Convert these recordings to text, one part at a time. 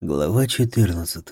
Глава 14.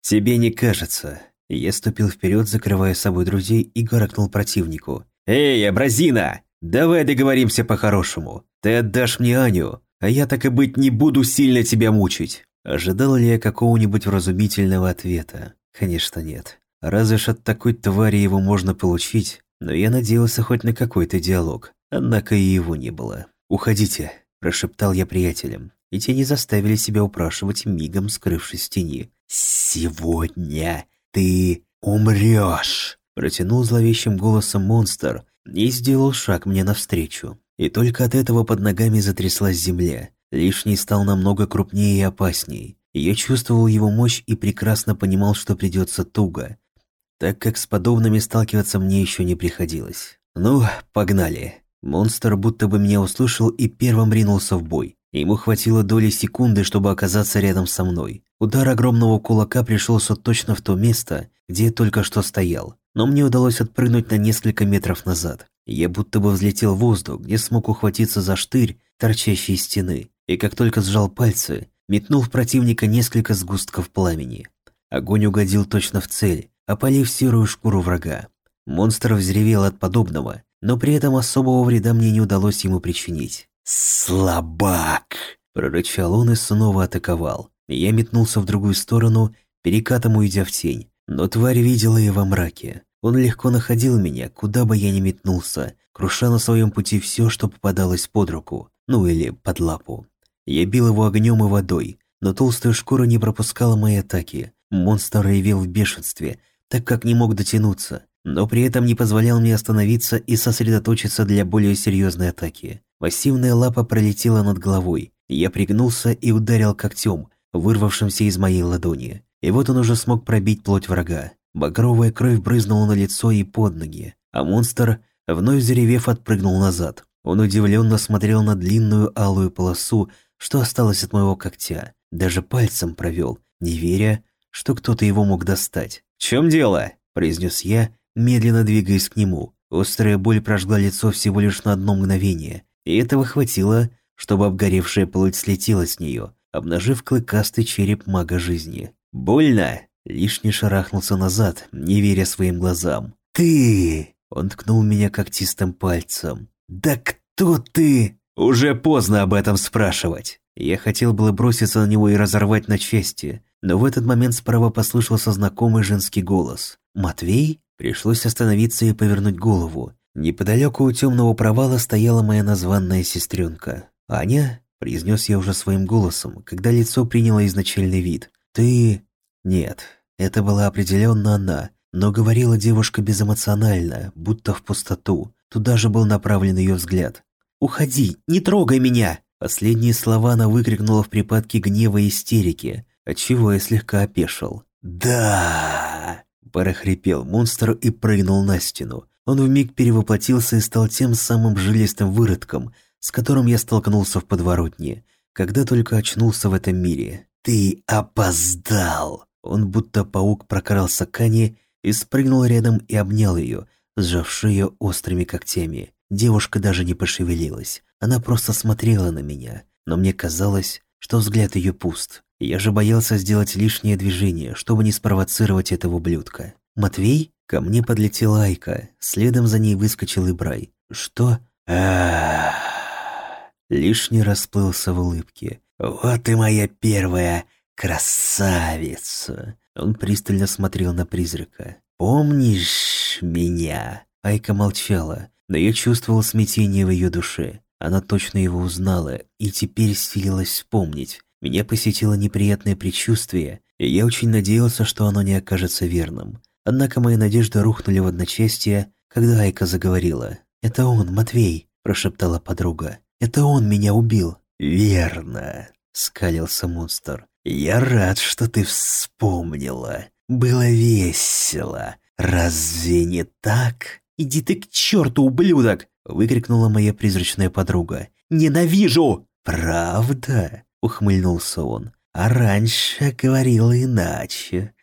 Тебе не кажется. Я ступил вперед, закрывая собой друзей и гаркнул противнику. «Эй, абразина! Давай договоримся по-хорошему. Ты отдашь мне Аню, а я так и быть не буду сильно тебя мучить». Ожидал ли я какого-нибудь вразумительного ответа? Конечно, нет. Разве ж от такой твари его можно получить? Но я надеялся хоть на какой-то диалог. Однако и его не было. «Уходите», – прошептал я приятелям и те не заставили себя упрашивать, мигом скрывшись в тени. «Сегодня ты умрешь!» Протянул зловещим голосом монстр и сделал шаг мне навстречу. И только от этого под ногами затряслась земля. Лишний стал намного крупнее и опасней. Я чувствовал его мощь и прекрасно понимал, что придется туго, так как с подобными сталкиваться мне еще не приходилось. Ну, погнали. Монстр будто бы меня услышал и первым ринулся в бой. Ему хватило доли секунды, чтобы оказаться рядом со мной. Удар огромного кулака пришелся точно в то место, где я только что стоял, но мне удалось отпрыгнуть на несколько метров назад. Я будто бы взлетел в воздух, где смог ухватиться за штырь, торчащий из стены, и как только сжал пальцы, метнул в противника несколько сгустков пламени. Огонь угодил точно в цель, опалив серую шкуру врага. Монстр взревел от подобного, но при этом особого вреда мне не удалось ему причинить. «Слабак!» – прорычал он и снова атаковал. Я метнулся в другую сторону, перекатом уйдя в тень. Но тварь видела и во мраке. Он легко находил меня, куда бы я ни метнулся, круша на своем пути все, что попадалось под руку, ну или под лапу. Я бил его огнем и водой, но толстая шкура не пропускала мои атаки. Монстр ревел в бешенстве, так как не мог дотянуться, но при этом не позволял мне остановиться и сосредоточиться для более серьезной атаки. Массивная лапа пролетела над головой. Я пригнулся и ударил когтем, вырвавшимся из моей ладони. И вот он уже смог пробить плоть врага. Багровая кровь брызнула на лицо и под ноги, а монстр, вновь заревев, отпрыгнул назад. Он удивленно смотрел на длинную алую полосу, что осталось от моего когтя. Даже пальцем провел, не веря, что кто-то его мог достать. «В чем дело?» – произнес я, медленно двигаясь к нему. Острая боль прожгла лицо всего лишь на одно мгновение, и этого хватило, чтобы обгоревшая плоть слетела с нее, обнажив клыкастый череп мага жизни. «Больно!» Лишний шарахнулся назад, не веря своим глазам. «Ты!» Он ткнул меня когтистым пальцем. «Да кто ты?» «Уже поздно об этом спрашивать!» Я хотел было броситься на него и разорвать на части, но в этот момент справа послышался знакомый женский голос. «Матвей?» Пришлось остановиться и повернуть голову. Неподалеку у темного провала стояла моя названная сестренка. «Аня?» – произнес я уже своим голосом, когда лицо приняло изначальный вид. «Ты...» Нет, это была определенно она, но говорила девушка безэмоционально, будто в пустоту. Туда же был направлен ее взгляд. «Уходи! Не трогай меня!» Последние слова она выкрикнула в припадке гнева и истерики, отчего я слегка опешил. «Да!» – прохрипел монстр и прыгнул на стену. Он вмиг перевоплотился и стал тем самым жилистым выродком, с которым я столкнулся в подворотне, когда только очнулся в этом мире. «Ты опоздал!» Он будто паук прокрался к Ане и спрыгнул рядом и обнял ее, сжав шею острыми когтями. Девушка даже не пошевелилась. Она просто смотрела на меня, но мне казалось, что взгляд ее пуст. Я же боялся сделать лишнее движение, чтобы не спровоцировать этого ублюдка. «Матвей?» Ко мне подлетела Айка, следом за ней выскочил Ибрай. «Что?» а Лишний расплылся в улыбке. «Вот и моя первая красавица!» Он пристально смотрел на призрака. «Помнишь меня?» Айка молчала, но я чувствовал смятение в ее душе. Она точно его узнала и теперь силилась вспомнить. Меня посетило неприятное предчувствие, и я очень надеялся, что оно не окажется верным. Однако мои надежды рухнули в одночасье, когда Айка заговорила. «Это он, Матвей», – прошептала подруга. «Это он меня убил». «Верно», – скалился монстр. «Я рад, что ты вспомнила. Было весело. Разве не так?» «Иди ты к черту, ублюдок!» – выкрикнула моя призрачная подруга. «Ненавижу!» «Правда?» – ухмыльнулся он. «А раньше говорила иначе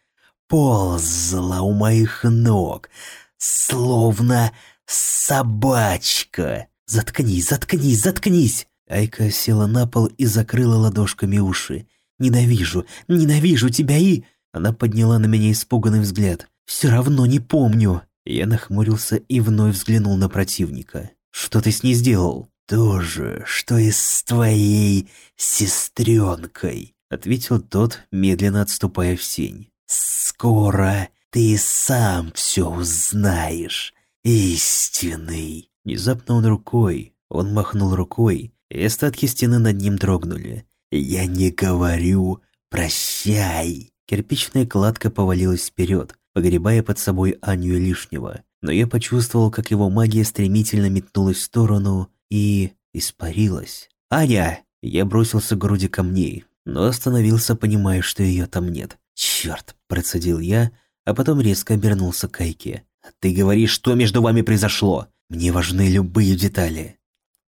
ползала у моих ног, словно собачка. «Заткнись, заткнись, заткнись!» Айка села на пол и закрыла ладошками уши. Ненавижу, ненавижу тебя и...» Она подняла на меня испуганный взгляд. «Все равно не помню». Я нахмурился и вновь взглянул на противника. «Что ты с ней сделал?» «То же, что и с твоей сестренкой», — ответил тот, медленно отступая в сень. «Скоро ты сам все узнаешь, истинный». Внезапно он рукой, он махнул рукой, и остатки стены над ним дрогнули. «Я не говорю прощай». Кирпичная кладка повалилась вперед, погребая под собой Аню лишнего. Но я почувствовал, как его магия стремительно метнулась в сторону и испарилась. «Аня!» Я бросился к груди камней, но остановился, понимая, что ее там нет. «Черт!» – процедил я, а потом резко обернулся к Айке. «Ты говоришь, что между вами произошло? Мне важны любые детали».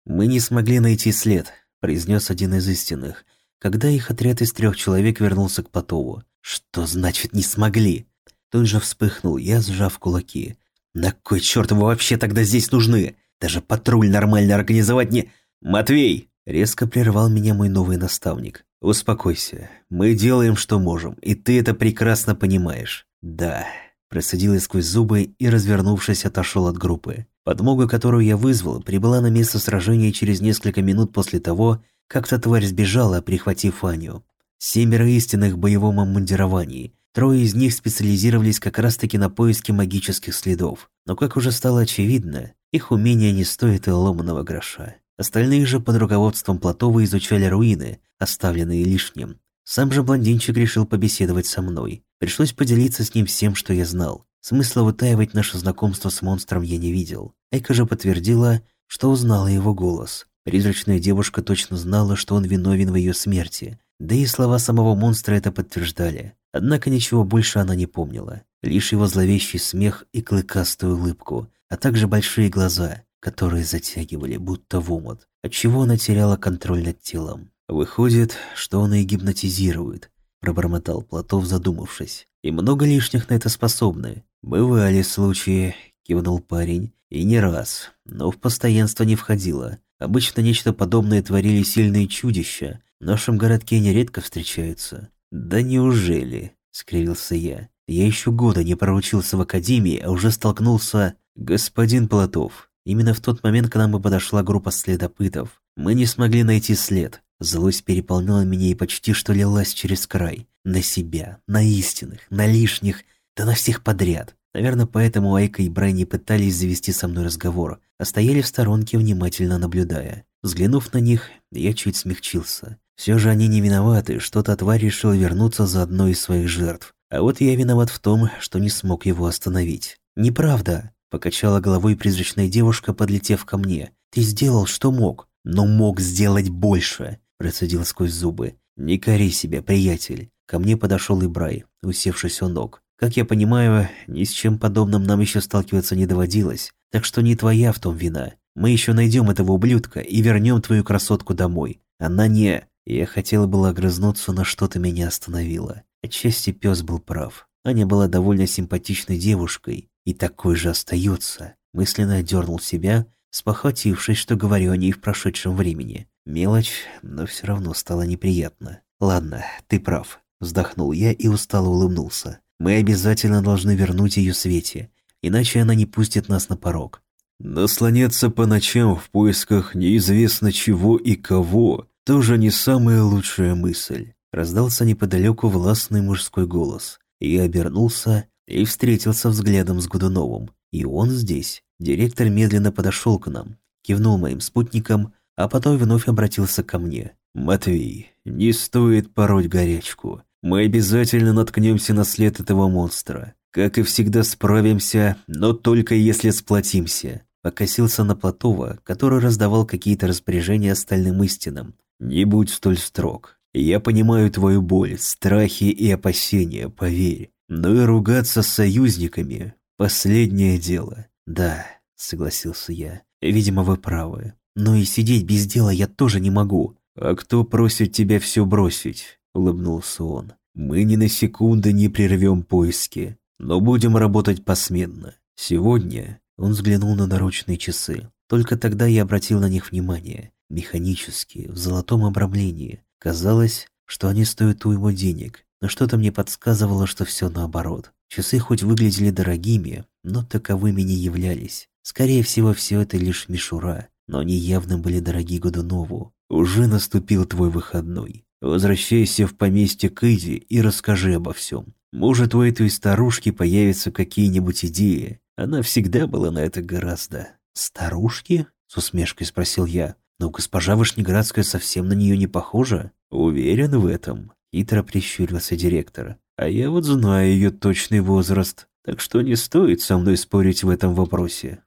«Мы не смогли найти след», – произнес один из истинных, когда их отряд из трех человек вернулся к Потову. «Что значит «не смогли»?» Тут же вспыхнул я, сжав кулаки. «На кой черт вы вообще тогда здесь нужны? Даже патруль нормально организовать не...» «Матвей!» – резко прервал меня мой новый наставник. «Успокойся. Мы делаем, что можем, и ты это прекрасно понимаешь». «Да». Процедил я сквозь зубы и, развернувшись, отошел от группы. Подмога, которую я вызвал, прибыла на место сражения через несколько минут после того, как та тварь сбежала, прихватив Аню. Семеро истинных в боевом обмундировании. Трое из них специализировались как раз-таки на поиске магических следов. Но, как уже стало очевидно, их умения не стоят и ломаного гроша. Остальные же под руководством Платова изучали руины, оставленные лишним. Сам же блондинчик решил побеседовать со мной. Пришлось поделиться с ним всем, что я знал. Смысла вытаивать наше знакомство с монстром я не видел. Эйка же подтвердила, что узнала его голос. Призрачная девушка точно знала, что он виновен в ее смерти. Да и слова самого монстра это подтверждали. Однако ничего больше она не помнила. Лишь его зловещий смех и клыкастую улыбку, а также большие глаза, которые затягивали, будто в омут, отчего она теряла контроль над телом. «Выходит, что он и гипнотизирует», – пробормотал Платов, задумавшись. «И много лишних на это способны. Бывали случаи», – кивнул парень, – «и не раз, но в постоянство не входило. Обычно нечто подобное творили сильные чудища. В нашем городке нередко встречаются. Да неужели? скривился я. Я еще года не проучился в академии, а уже столкнулся господин Платов. Именно в тот момент к нам и подошла группа следопытов. Мы не смогли найти след. Злость переполняла меня и почти что лилась через край. На себя, на истинных, на лишних, да на всех подряд. Наверное, поэтому Айка и Брай не пытались завести со мной разговор, а стояли в сторонке, внимательно наблюдая. Взглянув на них, я чуть смягчился. Все же они не виноваты, что та тварь решила вернуться за одной из своих жертв. А вот я виноват в том, что не смог его остановить. «Неправда!» – покачала головой призрачная девушка, подлетев ко мне. «Ты сделал, что мог, но мог сделать больше!» – процедил сквозь зубы. «Не кори себя, приятель!» Ко мне подошел и Брай, усевшись у ног. Как я понимаю, ни с чем подобным нам еще сталкиваться не доводилось, так что не твоя в том вина. Мы еще найдем этого ублюдка и вернем твою красотку домой. Она не... Я хотела было огрызнуться, но что-то меня остановило. Отчасти пес был прав. Аня была довольно симпатичной девушкой, и такой же остается. Мысленно отдернул себя, спохватившись, что говорю о ней в прошедшем времени. Мелочь, но все равно стало неприятно. «Ладно, ты прав», — вздохнул я и устало улыбнулся. Мы обязательно должны вернуть ее Свете, иначе она не пустит нас на порог. Наслоняться по ночам в поисках неизвестно чего и кого – тоже не самая лучшая мысль. Раздался неподалеку властный мужской голос. Я обернулся и встретился взглядом с Годуновым. И он здесь. Директор медленно подошел к нам, кивнул моим спутникам, а потом вновь обратился ко мне. «Матвей, не стоит пороть горячку. Мы обязательно наткнемся на след этого монстра. Как и всегда справимся, но только если сплотимся. Покосился на Платова, который раздавал какие-то распоряжения остальным истинам. Не будь столь строг. Я понимаю твою боль, страхи и опасения, поверь. Но и ругаться с союзниками – последнее дело. Да, согласился я. Видимо, вы правы. Но и сидеть без дела я тоже не могу. А кто просит тебя все бросить? — улыбнулся он. «Мы ни на секунду не прервем поиски, но будем работать посменно. Сегодня...» Он взглянул на наручные часы. Только тогда я обратил на них внимание. Механические, в золотом обрамлении. Казалось, что они стоят уйму денег, но что-то мне подсказывало, что все наоборот. Часы хоть выглядели дорогими, но таковыми не являлись. Скорее всего, все это лишь мишура, но они явно были дороги Годунову. Уже наступил твой выходной. Возвращайся в поместье Кэзи и расскажи обо всем. Может, у этой старушки появятся какие-нибудь идеи. Она всегда была на это гораздо. «Старушки?» — с усмешкой спросил я. «Но госпожа Вышнеградская совсем на нее не похожа?» «Уверен в этом», — хитро прищурился директор. «А я вот знаю ее точный возраст, так что не стоит со мной спорить в этом вопросе».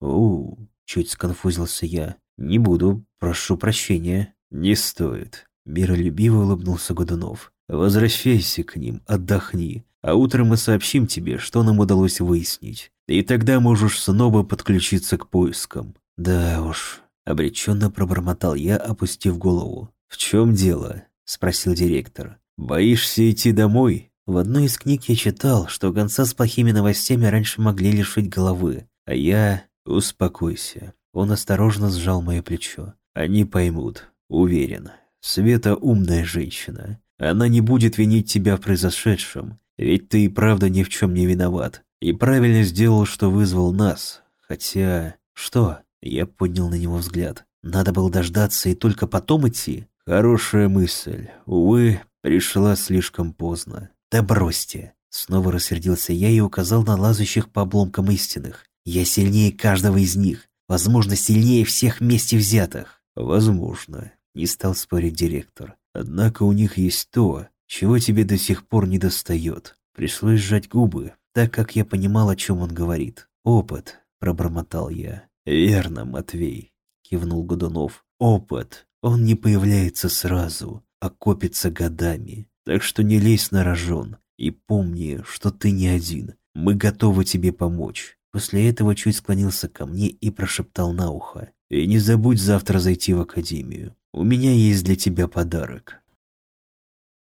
«О, чуть сконфузился я. «Не буду, прошу прощения». «Не стоит», — миролюбиво улыбнулся Годунов. «Возвращайся к ним, отдохни, а утром мы сообщим тебе, что нам удалось выяснить. И тогда можешь снова подключиться к поискам». «Да уж», — обреченно пробормотал я, опустив голову. «В чем дело?» — спросил директор. «Боишься идти домой?» В одной из книг я читал, что гонца с плохими новостями раньше могли лишить головы, а я... Успокойся. Он осторожно сжал мое плечо. Они поймут, уверен. Света умная женщина. Она не будет винить тебя в произошедшем, ведь ты и правда ни в чем не виноват. И правильно сделал, что вызвал нас. Хотя... Что? Я поднял на него взгляд. Надо было дождаться и только потом идти? Хорошая мысль. Увы, пришла слишком поздно. Да бросьте. Снова рассердился я и указал на лазающих по обломкам истинных. Я сильнее каждого из них. Возможно, сильнее всех вместе взятых. Возможно. Не стал спорить директор. Однако у них есть то, чего тебе до сих пор не достает. Пришлось сжать губы, так как я понимал, о чем он говорит. «Опыт», — пробормотал я. «Верно, Матвей», — кивнул Годунов. «Опыт. Он не появляется сразу, а копится годами. Так что не лезь на рожон и помни, что ты не один. Мы готовы тебе помочь. После этого чуть склонился ко мне и прошептал на ухо. «И не забудь завтра зайти в академию. У меня есть для тебя подарок».